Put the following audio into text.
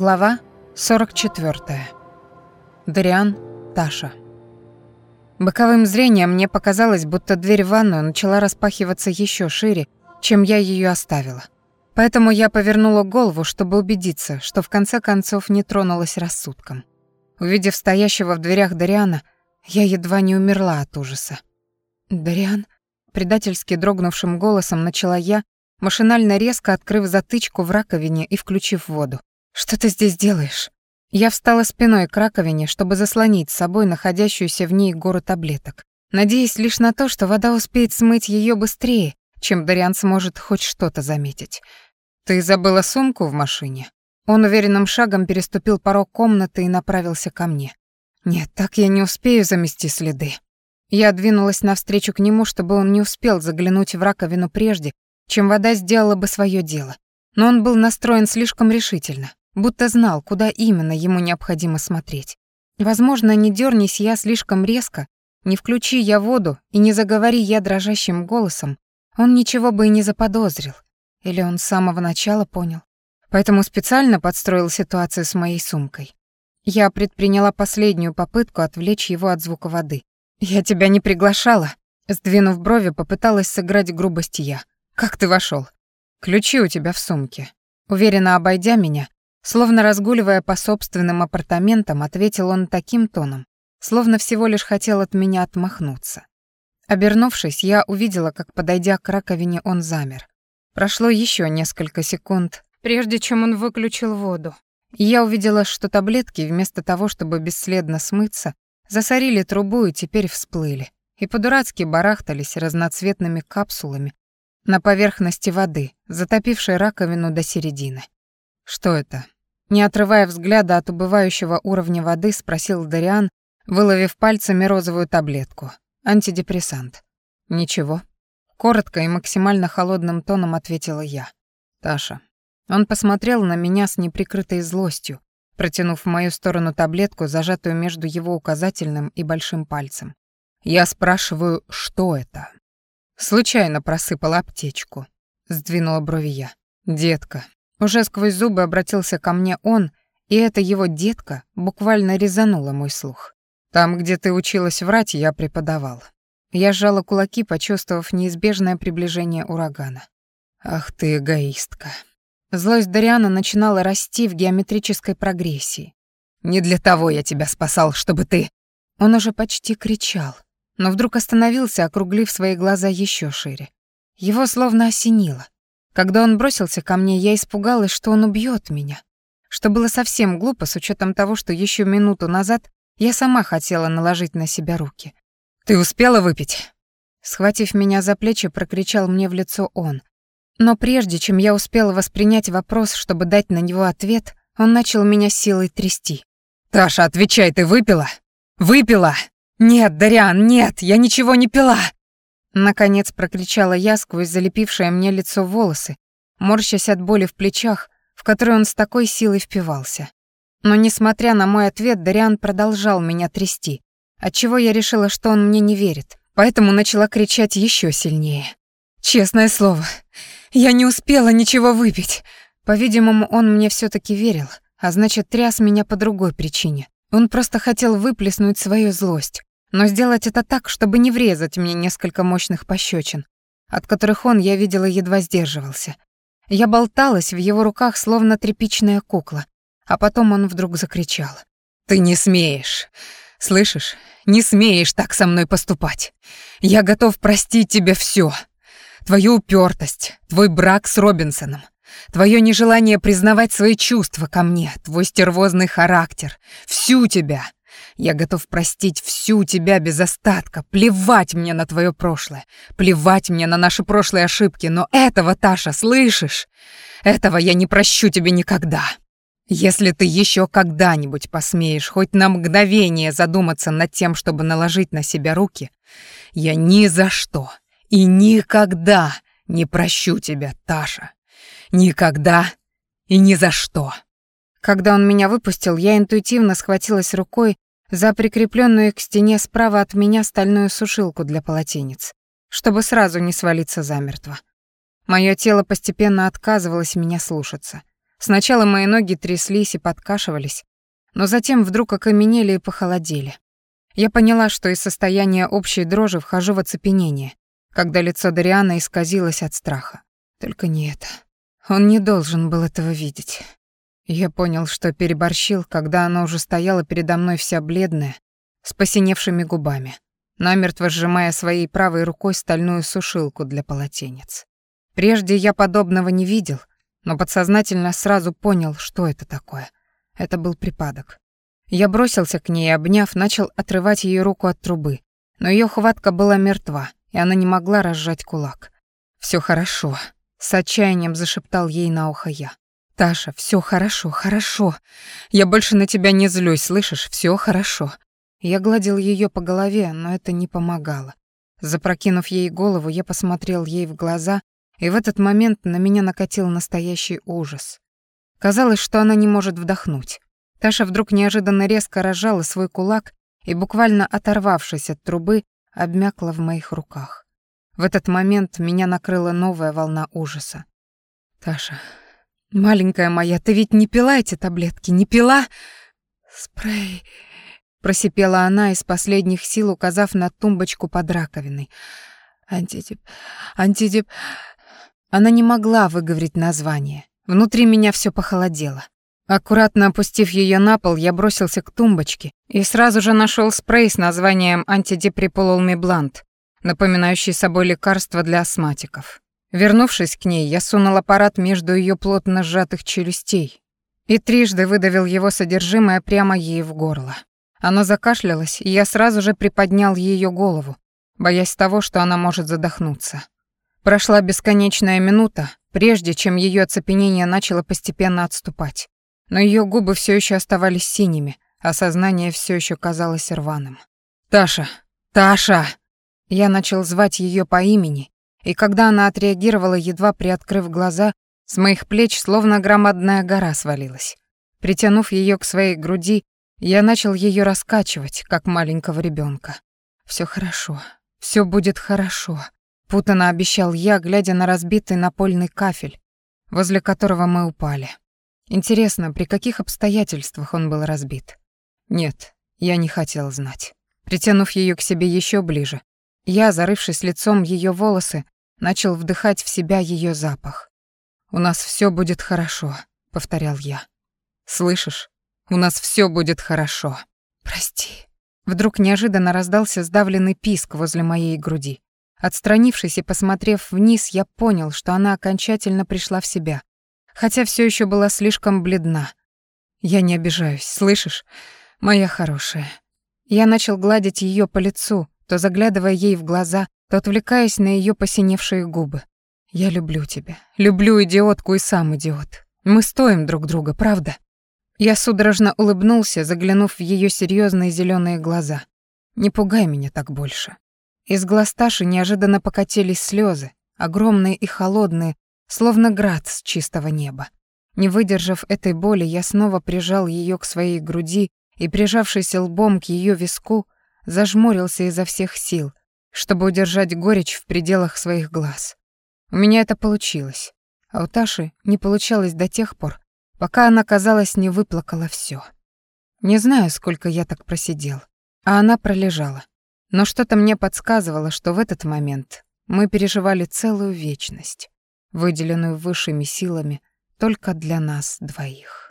Глава 44. Дариан, Таша. Боковым зрением мне показалось, будто дверь в ванную начала распахиваться еще шире, чем я ее оставила. Поэтому я повернула голову, чтобы убедиться, что в конце концов не тронулась рассудком. Увидев стоящего в дверях Дариана, я едва не умерла от ужаса. «Дариан?» — предательски дрогнувшим голосом начала я, машинально резко открыв затычку в раковине и включив воду. «Что ты здесь делаешь?» Я встала спиной к раковине, чтобы заслонить с собой находящуюся в ней гору таблеток, надеясь лишь на то, что вода успеет смыть ее быстрее, чем Дариан сможет хоть что-то заметить. «Ты забыла сумку в машине?» Он уверенным шагом переступил порог комнаты и направился ко мне. «Нет, так я не успею замести следы». Я двинулась навстречу к нему, чтобы он не успел заглянуть в раковину прежде, чем вода сделала бы свое дело. Но он был настроен слишком решительно будто знал, куда именно ему необходимо смотреть. Возможно, не дернись я слишком резко, не включи я воду и не заговори я дрожащим голосом, он ничего бы и не заподозрил. Или он с самого начала понял. Поэтому специально подстроил ситуацию с моей сумкой. Я предприняла последнюю попытку отвлечь его от звука воды. «Я тебя не приглашала», — сдвинув брови, попыталась сыграть грубость я. «Как ты вошел? Ключи у тебя в сумке». Уверенно обойдя меня, Словно разгуливая по собственным апартаментам, ответил он таким тоном, словно всего лишь хотел от меня отмахнуться. Обернувшись, я увидела, как, подойдя к раковине, он замер. Прошло еще несколько секунд, прежде чем он выключил воду. Я увидела, что таблетки, вместо того, чтобы бесследно смыться, засорили трубу и теперь всплыли, и по-дурацки барахтались разноцветными капсулами на поверхности воды, затопившей раковину до середины. «Что это?» Не отрывая взгляда от убывающего уровня воды, спросил Дариан, выловив пальцами розовую таблетку. Антидепрессант. «Ничего». Коротко и максимально холодным тоном ответила я. «Таша». Он посмотрел на меня с неприкрытой злостью, протянув в мою сторону таблетку, зажатую между его указательным и большим пальцем. Я спрашиваю, что это? Случайно просыпала аптечку. Сдвинула брови я. Детка, уже сквозь зубы обратился ко мне он, и эта его детка буквально резанула мой слух. Там, где ты училась врать, я преподавал. Я сжала кулаки, почувствовав неизбежное приближение урагана. Ах ты эгоистка. Злость Дариана начинала расти в геометрической прогрессии. Не для того я тебя спасал, чтобы ты... Он уже почти кричал, но вдруг остановился, округлив свои глаза еще шире. Его словно осенило. Когда он бросился ко мне, я испугалась, что он убьет меня. Что было совсем глупо с учетом того, что еще минуту назад я сама хотела наложить на себя руки. «Ты успела выпить?» Схватив меня за плечи, прокричал мне в лицо он. Но прежде чем я успела воспринять вопрос, чтобы дать на него ответ, он начал меня силой трясти. «Таша, отвечай, ты выпила? Выпила? Нет, Дариан, нет, я ничего не пила!» Наконец прокричала я сквозь залепившее мне лицо волосы, морщась от боли в плечах, в которые он с такой силой впивался. Но, несмотря на мой ответ, Дариан продолжал меня трясти, отчего я решила, что он мне не верит, поэтому начала кричать еще сильнее. «Честное слово, я не успела ничего выпить!» По-видимому, он мне все таки верил, а значит, тряс меня по другой причине. Он просто хотел выплеснуть свою злость, но сделать это так, чтобы не врезать мне несколько мощных пощечин, от которых он, я видела, едва сдерживался. Я болталась в его руках, словно тряпичная кукла, а потом он вдруг закричал. «Ты не смеешь! Слышишь? Не смеешь так со мной поступать! Я готов простить тебе все. Твою упертость, твой брак с Робинсоном, твое нежелание признавать свои чувства ко мне, твой стервозный характер, всю тебя, я готов простить всю тебя без остатка, плевать мне на твое прошлое, плевать мне на наши прошлые ошибки, но этого, Таша, слышишь? Этого я не прощу тебе никогда. Если ты еще когда-нибудь посмеешь хоть на мгновение задуматься над тем, чтобы наложить на себя руки, я ни за что и никогда не прощу тебя, Таша. Никогда и ни за что. Когда он меня выпустил, я интуитивно схватилась рукой за прикрепленную к стене справа от меня стальную сушилку для полотенец, чтобы сразу не свалиться замертво. Моё тело постепенно отказывалось меня слушаться. Сначала мои ноги тряслись и подкашивались, но затем вдруг окаменели и похолодели. Я поняла, что из состояния общей дрожи вхожу в оцепенение, когда лицо Дариана исказилось от страха. Только не это. Он не должен был этого видеть. Я понял, что переборщил, когда она уже стояла передо мной вся бледная, с посиневшими губами, намертво сжимая своей правой рукой стальную сушилку для полотенец. Прежде я подобного не видел, но подсознательно сразу понял, что это такое. Это был припадок. Я бросился к ней, обняв, начал отрывать ее руку от трубы, но ее хватка была мертва, и она не могла разжать кулак. Все хорошо», — с отчаянием зашептал ей на ухо я. «Таша, все хорошо, хорошо. Я больше на тебя не злюсь, слышишь? Все хорошо». Я гладил ее по голове, но это не помогало. Запрокинув ей голову, я посмотрел ей в глаза, и в этот момент на меня накатил настоящий ужас. Казалось, что она не может вдохнуть. Таша вдруг неожиданно резко разжала свой кулак и, буквально оторвавшись от трубы, обмякла в моих руках. В этот момент меня накрыла новая волна ужаса. «Таша, маленькая моя, ты ведь не пила эти таблетки, не пила?» «Спрей...» Просипела она из последних сил, указав на тумбочку под раковиной. «Антидип... антидип...» Она не могла выговорить название. Внутри меня все похолодело. Аккуратно опустив ее на пол, я бросился к тумбочке и сразу же нашел спрей с названием антидеприпололмиблант, напоминающий собой лекарство для астматиков. Вернувшись к ней, я сунул аппарат между ее плотно сжатых челюстей и трижды выдавил его содержимое прямо ей в горло. Она закашлялась, и я сразу же приподнял ее голову, боясь того, что она может задохнуться. Прошла бесконечная минута, прежде чем ее оцепенение начало постепенно отступать. Но ее губы все еще оставались синими, а сознание все еще казалось рваным. «Таша! Таша!» Я начал звать ее по имени, и когда она отреагировала, едва приоткрыв глаза, с моих плеч словно громадная гора свалилась. Притянув ее к своей груди, я начал ее раскачивать, как маленького ребенка. Все хорошо, все будет хорошо, путано обещал я, глядя на разбитый напольный кафель, возле которого мы упали. Интересно, при каких обстоятельствах он был разбит? Нет, я не хотел знать. Притянув ее к себе еще ближе, я, зарывшись лицом ее волосы, начал вдыхать в себя ее запах. «У нас все будет хорошо», — повторял я. «Слышишь? У нас все будет хорошо. Прости. Вдруг неожиданно раздался сдавленный писк возле моей груди. Отстранившись и посмотрев вниз, я понял, что она окончательно пришла в себя, хотя все еще была слишком бледна. Я не обижаюсь, слышишь? Моя хорошая. Я начал гладить ее по лицу, то заглядывая ей в глаза, то отвлекаясь на ее посиневшие губы. Я люблю тебя. Люблю идиотку и сам идиот. Мы стоим друг друга, правда? Я судорожно улыбнулся, заглянув в ее серьезные зеленые глаза. «Не пугай меня так больше». Из глаз Таши неожиданно покатились слезы, огромные и холодные, словно град с чистого неба. Не выдержав этой боли, я снова прижал ее к своей груди и, прижавшись лбом к ее виску, зажмурился изо всех сил, чтобы удержать горечь в пределах своих глаз. У меня это получилось, а у Таши не получалось до тех пор, пока она, казалось, не выплакала все. Не знаю, сколько я так просидел, а она пролежала. Но что-то мне подсказывало, что в этот момент мы переживали целую вечность, выделенную высшими силами только для нас двоих.